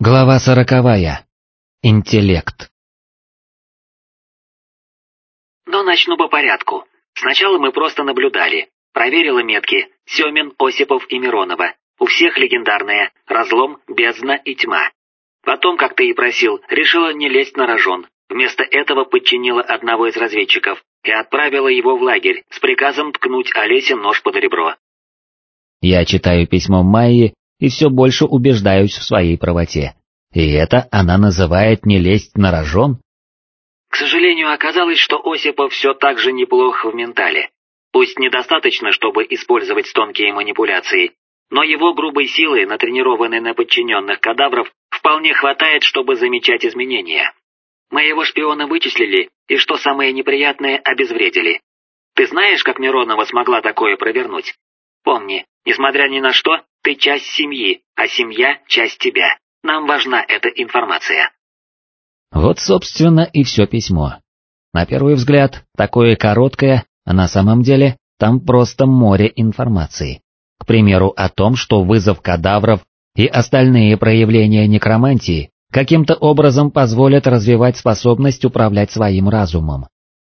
Глава сороковая. Интеллект. Но начну по порядку. Сначала мы просто наблюдали. Проверила метки. Семин, Осипов и Миронова. У всех легендарные. Разлом, бездна и тьма. Потом, как ты и просил, решила не лезть на рожон. Вместо этого подчинила одного из разведчиков и отправила его в лагерь с приказом ткнуть Олесе нож под ребро. Я читаю письмо Майи и все больше убеждаюсь в своей правоте. И это она называет не лезть на рожон? К сожалению, оказалось, что Осипов все так же неплох в ментале. Пусть недостаточно, чтобы использовать тонкие манипуляции, но его грубой силы, натренированной на подчиненных кадавров, вполне хватает, чтобы замечать изменения. Моего шпиона вычислили, и что самое неприятное, обезвредили. Ты знаешь, как Миронова смогла такое провернуть? Помни, несмотря ни на что, ты часть семьи, а семья — часть тебя. Нам важна эта информация. Вот, собственно, и все письмо. На первый взгляд, такое короткое, а на самом деле там просто море информации. К примеру, о том, что вызов кадавров и остальные проявления некромантии каким-то образом позволят развивать способность управлять своим разумом.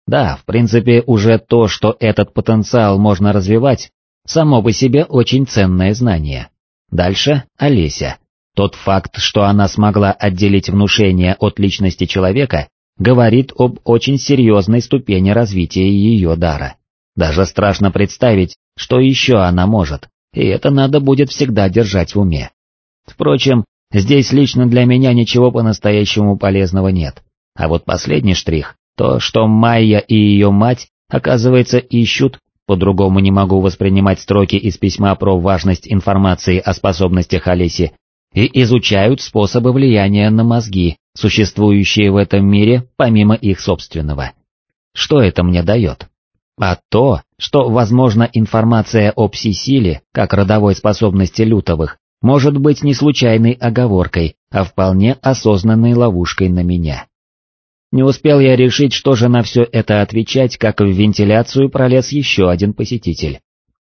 Да, в принципе, уже то, что этот потенциал можно развивать, само по себе очень ценное знание. Дальше Олеся. Тот факт, что она смогла отделить внушение от личности человека, говорит об очень серьезной ступени развития ее дара. Даже страшно представить, что еще она может, и это надо будет всегда держать в уме. Впрочем, здесь лично для меня ничего по-настоящему полезного нет. А вот последний штрих, то, что Майя и ее мать, оказывается, ищут, по-другому не могу воспринимать строки из письма про важность информации о способностях Олеси, и изучают способы влияния на мозги, существующие в этом мире помимо их собственного. Что это мне дает? А то, что, возможно, информация о пси-силе, как родовой способности лютовых, может быть не случайной оговоркой, а вполне осознанной ловушкой на меня. Не успел я решить, что же на все это отвечать, как в вентиляцию пролез еще один посетитель.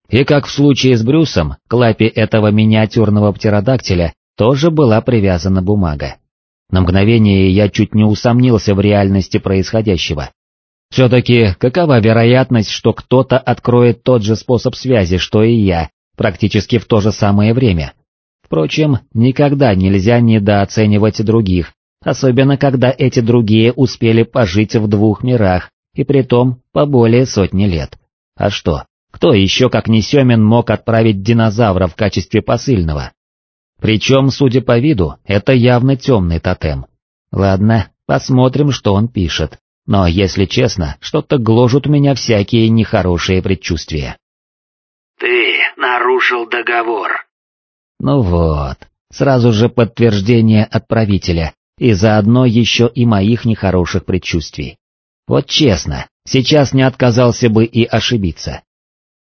И как в случае с Брюсом, к лапе этого миниатюрного птеродактиля тоже была привязана бумага. На мгновение я чуть не усомнился в реальности происходящего. Все-таки какова вероятность, что кто-то откроет тот же способ связи, что и я, практически в то же самое время? Впрочем, никогда нельзя недооценивать других, особенно когда эти другие успели пожить в двух мирах, и притом по более сотни лет. А что, кто еще как не Семин мог отправить динозавра в качестве посыльного? Причем, судя по виду, это явно темный тотем. Ладно, посмотрим, что он пишет. Но, если честно, что-то гложут меня всякие нехорошие предчувствия. «Ты нарушил договор». Ну вот, сразу же подтверждение отправителя, и заодно еще и моих нехороших предчувствий. Вот честно, сейчас не отказался бы и ошибиться.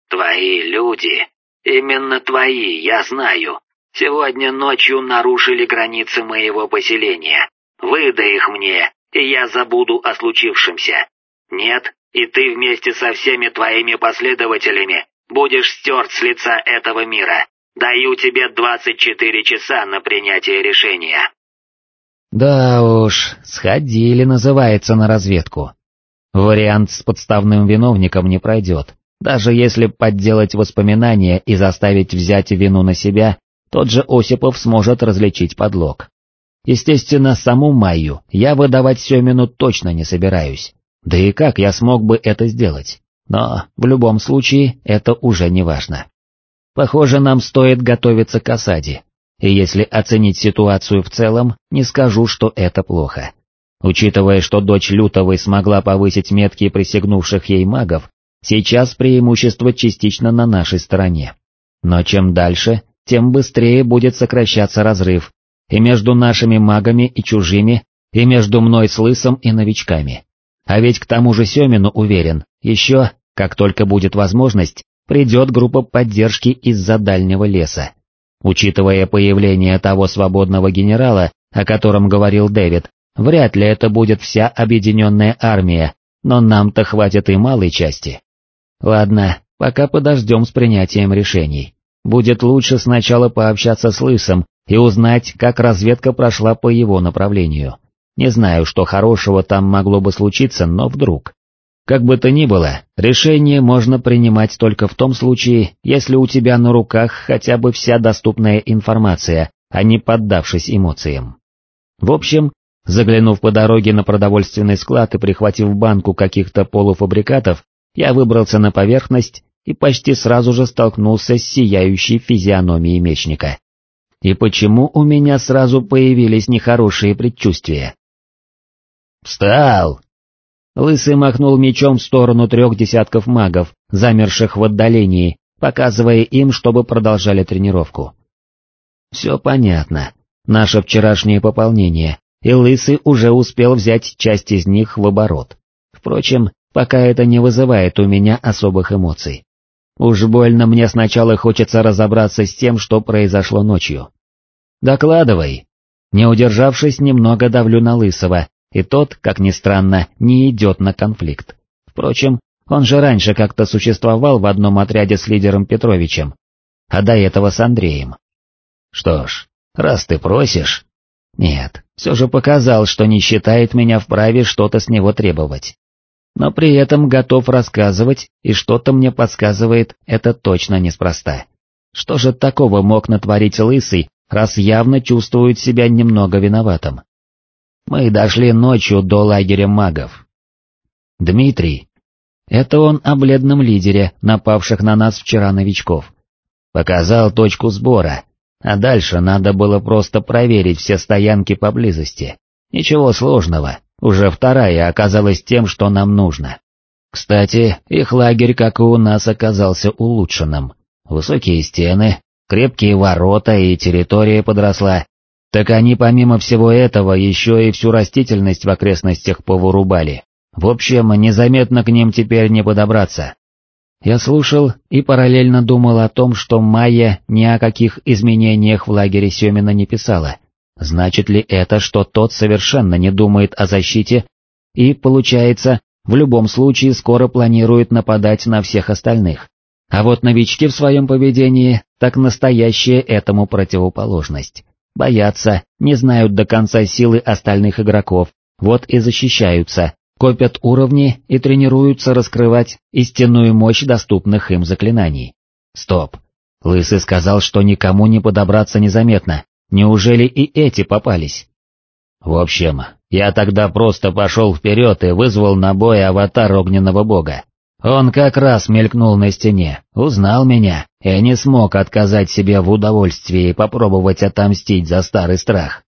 «Твои люди, именно твои, я знаю, Сегодня ночью нарушили границы моего поселения. Выдай их мне, и я забуду о случившемся. Нет, и ты вместе со всеми твоими последователями будешь стерт с лица этого мира. Даю тебе 24 часа на принятие решения. Да уж, сходили, называется, на разведку. Вариант с подставным виновником не пройдет. Даже если подделать воспоминания и заставить взять вину на себя, тот же Осипов сможет различить подлог. Естественно, саму Майю я выдавать Семину точно не собираюсь. Да и как я смог бы это сделать? Но, в любом случае, это уже не важно. Похоже, нам стоит готовиться к осаде. И если оценить ситуацию в целом, не скажу, что это плохо. Учитывая, что дочь Лютовой смогла повысить метки присягнувших ей магов, сейчас преимущество частично на нашей стороне. Но чем дальше, тем быстрее будет сокращаться разрыв, и между нашими магами и чужими, и между мной с лысом и новичками. А ведь к тому же Семину уверен, еще, как только будет возможность, придет группа поддержки из-за дальнего леса. Учитывая появление того свободного генерала, о котором говорил Дэвид, вряд ли это будет вся объединенная армия, но нам-то хватит и малой части. Ладно, пока подождем с принятием решений. Будет лучше сначала пообщаться с Лысом и узнать, как разведка прошла по его направлению. Не знаю, что хорошего там могло бы случиться, но вдруг. Как бы то ни было, решение можно принимать только в том случае, если у тебя на руках хотя бы вся доступная информация, а не поддавшись эмоциям. В общем, заглянув по дороге на продовольственный склад и прихватив банку каких-то полуфабрикатов, я выбрался на поверхность и почти сразу же столкнулся с сияющей физиономией мечника. И почему у меня сразу появились нехорошие предчувствия? «Встал!» Лысый махнул мечом в сторону трех десятков магов, замерших в отдалении, показывая им, чтобы продолжали тренировку. Все понятно. Наше вчерашнее пополнение, и Лысый уже успел взять часть из них в оборот. Впрочем, пока это не вызывает у меня особых эмоций. Уж больно мне сначала хочется разобраться с тем, что произошло ночью. «Докладывай». Не удержавшись, немного давлю на Лысого, и тот, как ни странно, не идет на конфликт. Впрочем, он же раньше как-то существовал в одном отряде с лидером Петровичем, а до этого с Андреем. Что ж, раз ты просишь... Нет, все же показал, что не считает меня вправе что-то с него требовать. Но при этом готов рассказывать, и что-то мне подсказывает, это точно неспроста. Что же такого мог натворить Лысый, раз явно чувствует себя немного виноватым? Мы дошли ночью до лагеря магов. Дмитрий. Это он о бледном лидере, напавших на нас вчера новичков. Показал точку сбора, а дальше надо было просто проверить все стоянки поблизости. Ничего сложного, уже вторая оказалась тем, что нам нужно. Кстати, их лагерь, как и у нас, оказался улучшенным. Высокие стены, крепкие ворота и территория подросла, так они помимо всего этого еще и всю растительность в окрестностях повырубали. В общем, незаметно к ним теперь не подобраться. Я слушал и параллельно думал о том, что Майя ни о каких изменениях в лагере Семина не писала. Значит ли это, что тот совершенно не думает о защите и, получается, в любом случае скоро планирует нападать на всех остальных? А вот новички в своем поведении так настоящая этому противоположность. Боятся, не знают до конца силы остальных игроков, вот и защищаются, копят уровни и тренируются раскрывать истинную мощь доступных им заклинаний. Стоп. Лысый сказал, что никому не подобраться незаметно, неужели и эти попались? В общем, я тогда просто пошел вперед и вызвал на бой аватар огненного бога. Он как раз мелькнул на стене, узнал меня, и не смог отказать себе в удовольствии попробовать отомстить за старый страх.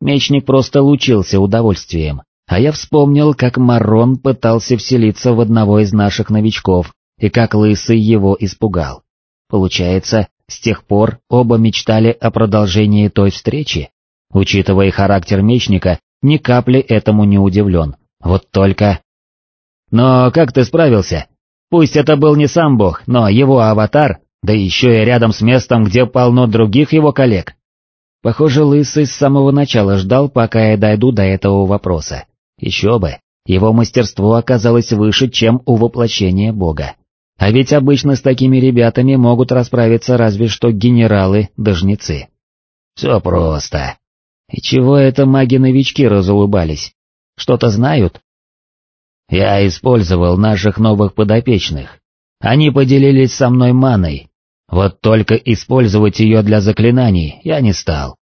Мечник просто лучился удовольствием, а я вспомнил, как Марон пытался вселиться в одного из наших новичков, и как Лысый его испугал. Получается, с тех пор оба мечтали о продолжении той встречи? Учитывая характер мечника, ни капли этому не удивлен, вот только... Но как ты справился? Пусть это был не сам бог, но его аватар, да еще и рядом с местом, где полно других его коллег. Похоже, Лысый с самого начала ждал, пока я дойду до этого вопроса. Еще бы, его мастерство оказалось выше, чем у воплощения бога. А ведь обычно с такими ребятами могут расправиться разве что генералы да жнецы. Все просто. И чего это маги-новички разулыбались? Что-то знают? Я использовал наших новых подопечных. Они поделились со мной маной. Вот только использовать ее для заклинаний я не стал.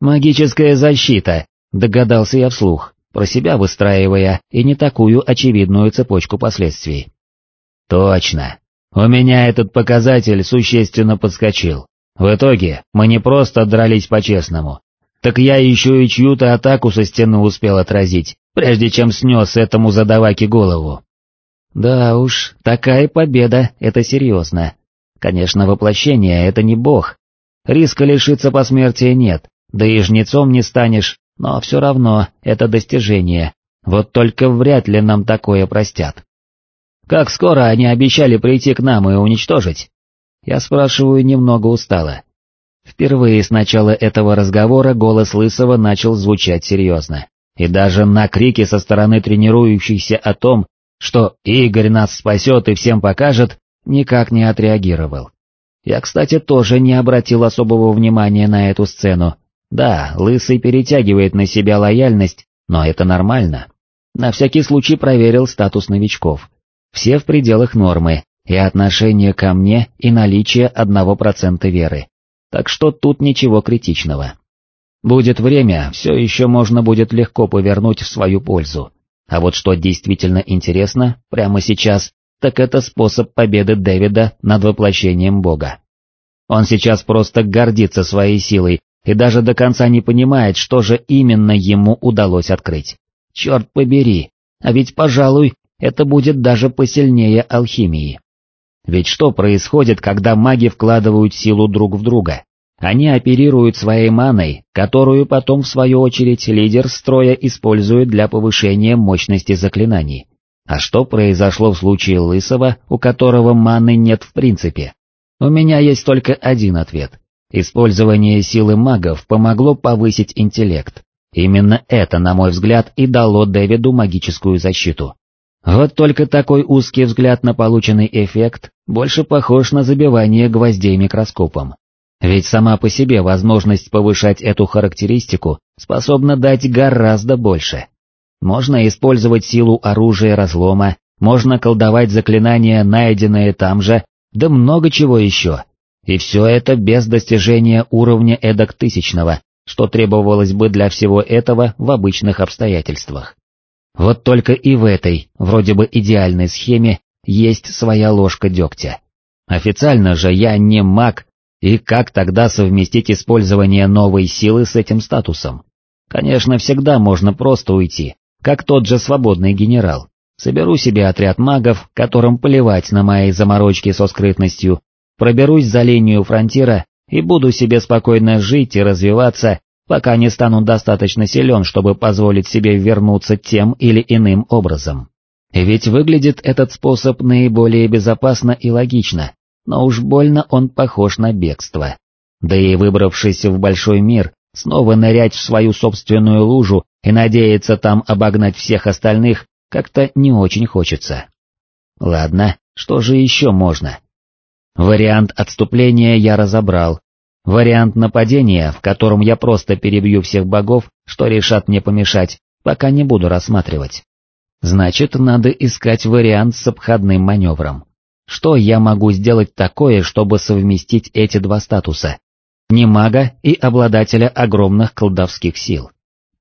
«Магическая защита», догадался я вслух, про себя выстраивая и не такую очевидную цепочку последствий. «Точно. У меня этот показатель существенно подскочил. В итоге мы не просто дрались по-честному, так я еще и чью-то атаку со стены успел отразить, прежде чем снес этому задаваке голову. Да уж, такая победа — это серьезно. Конечно, воплощение — это не бог. Риска лишиться посмертия нет, да и жнецом не станешь, но все равно это достижение. Вот только вряд ли нам такое простят. Как скоро они обещали прийти к нам и уничтожить? Я спрашиваю немного устало. Впервые с начала этого разговора голос Лысого начал звучать серьезно и даже на крики со стороны тренирующихся о том, что Игорь нас спасет и всем покажет, никак не отреагировал. Я, кстати, тоже не обратил особого внимания на эту сцену. Да, Лысый перетягивает на себя лояльность, но это нормально. На всякий случай проверил статус новичков. Все в пределах нормы, и отношение ко мне, и наличие одного процента веры. Так что тут ничего критичного. Будет время, все еще можно будет легко повернуть в свою пользу. А вот что действительно интересно, прямо сейчас, так это способ победы Дэвида над воплощением Бога. Он сейчас просто гордится своей силой и даже до конца не понимает, что же именно ему удалось открыть. Черт побери, а ведь, пожалуй, это будет даже посильнее алхимии. Ведь что происходит, когда маги вкладывают силу друг в друга? Они оперируют своей маной, которую потом в свою очередь лидер строя использует для повышения мощности заклинаний. А что произошло в случае Лысого, у которого маны нет в принципе? У меня есть только один ответ. Использование силы магов помогло повысить интеллект. Именно это, на мой взгляд, и дало Дэвиду магическую защиту. Вот только такой узкий взгляд на полученный эффект больше похож на забивание гвоздей микроскопом. Ведь сама по себе возможность повышать эту характеристику способна дать гораздо больше. Можно использовать силу оружия разлома, можно колдовать заклинания, найденные там же, да много чего еще. И все это без достижения уровня эдак тысячного, что требовалось бы для всего этого в обычных обстоятельствах. Вот только и в этой, вроде бы идеальной схеме, есть своя ложка дегтя. Официально же я не маг, и как тогда совместить использование новой силы с этим статусом? Конечно, всегда можно просто уйти, как тот же свободный генерал. Соберу себе отряд магов, которым плевать на мои заморочки со скрытностью, проберусь за линию фронтира и буду себе спокойно жить и развиваться, пока не стану достаточно силен, чтобы позволить себе вернуться тем или иным образом. Ведь выглядит этот способ наиболее безопасно и логично, но уж больно он похож на бегство. Да и выбравшись в большой мир, снова нырять в свою собственную лужу и надеяться там обогнать всех остальных как-то не очень хочется. Ладно, что же еще можно? Вариант отступления я разобрал. Вариант нападения, в котором я просто перебью всех богов, что решат мне помешать, пока не буду рассматривать. Значит, надо искать вариант с обходным маневром. Что я могу сделать такое, чтобы совместить эти два статуса? Не мага и обладателя огромных колдовских сил.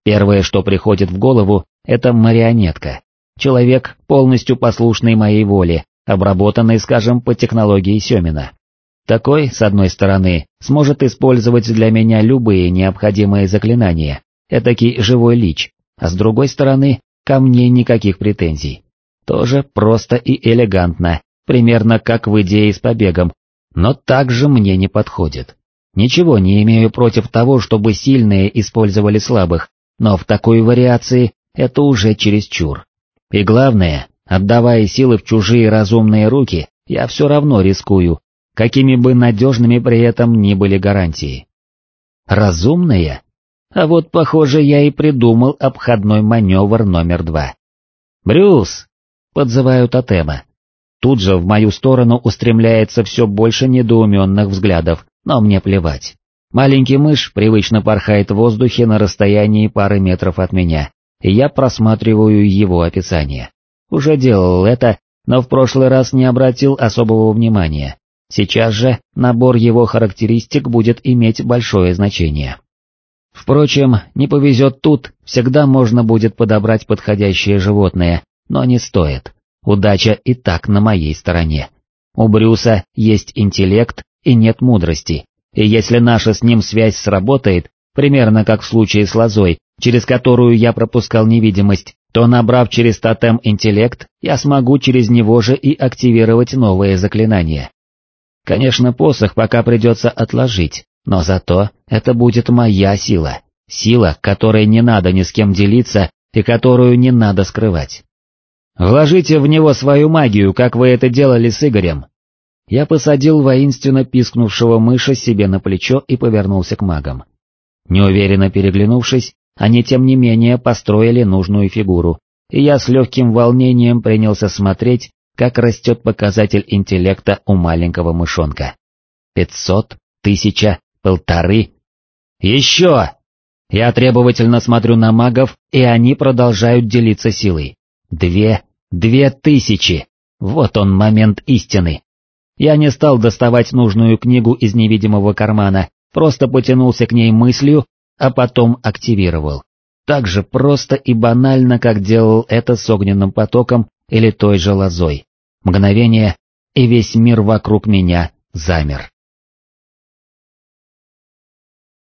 Первое, что приходит в голову, это марионетка. Человек, полностью послушный моей воле, обработанный, скажем, по технологии Семина. Такой, с одной стороны, сможет использовать для меня любые необходимые заклинания, этакий живой лич, а с другой стороны, ко мне никаких претензий. Тоже просто и элегантно, примерно как в идее с побегом, но также мне не подходит. Ничего не имею против того, чтобы сильные использовали слабых, но в такой вариации это уже чересчур. И главное, отдавая силы в чужие разумные руки, я все равно рискую, какими бы надежными при этом ни были гарантии. Разумные? А вот, похоже, я и придумал обходной маневр номер два. «Брюс!» — подзываю тотема. Тут же в мою сторону устремляется все больше недоуменных взглядов, но мне плевать. Маленький мышь привычно порхает в воздухе на расстоянии пары метров от меня, и я просматриваю его описание. Уже делал это, но в прошлый раз не обратил особого внимания. Сейчас же набор его характеристик будет иметь большое значение. Впрочем, не повезет тут, всегда можно будет подобрать подходящее животное, но не стоит. Удача и так на моей стороне. У Брюса есть интеллект и нет мудрости, и если наша с ним связь сработает, примерно как в случае с лозой, через которую я пропускал невидимость, то набрав через тотем интеллект, я смогу через него же и активировать новые заклинания. Конечно, посох пока придется отложить, но зато это будет моя сила, сила, которой не надо ни с кем делиться и которую не надо скрывать. Вложите в него свою магию, как вы это делали с Игорем. Я посадил воинственно пискнувшего мыша себе на плечо и повернулся к магам. Неуверенно переглянувшись, они тем не менее построили нужную фигуру, и я с легким волнением принялся смотреть, как растет показатель интеллекта у маленького мышонка. пятьсот, тысяча, полторы. Еще! Я требовательно смотрю на магов, и они продолжают делиться силой. Две, две тысячи! Вот он момент истины. Я не стал доставать нужную книгу из невидимого кармана, просто потянулся к ней мыслью, а потом активировал. Так же просто и банально, как делал это с огненным потоком или той же лозой. Мгновение, и весь мир вокруг меня замер.